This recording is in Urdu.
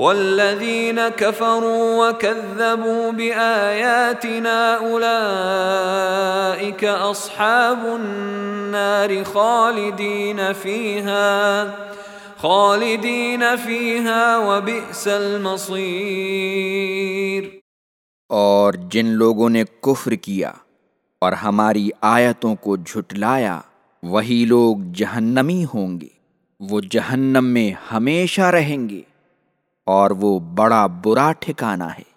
والذين كفروا وكذبوا بآياتنا أولئك أصحاب النار خالدين فيها خالدين فيها وبئس المصير اور جن لوگوں نے کفر کیا اور ہماری آیتوں کو جھٹلایا، وہی لوگ جہنمی ہوں گے۔ وہ جہنم میں ہمیشہ رہیں گے۔ اور وہ بڑا برا ٹھکانہ ہے۔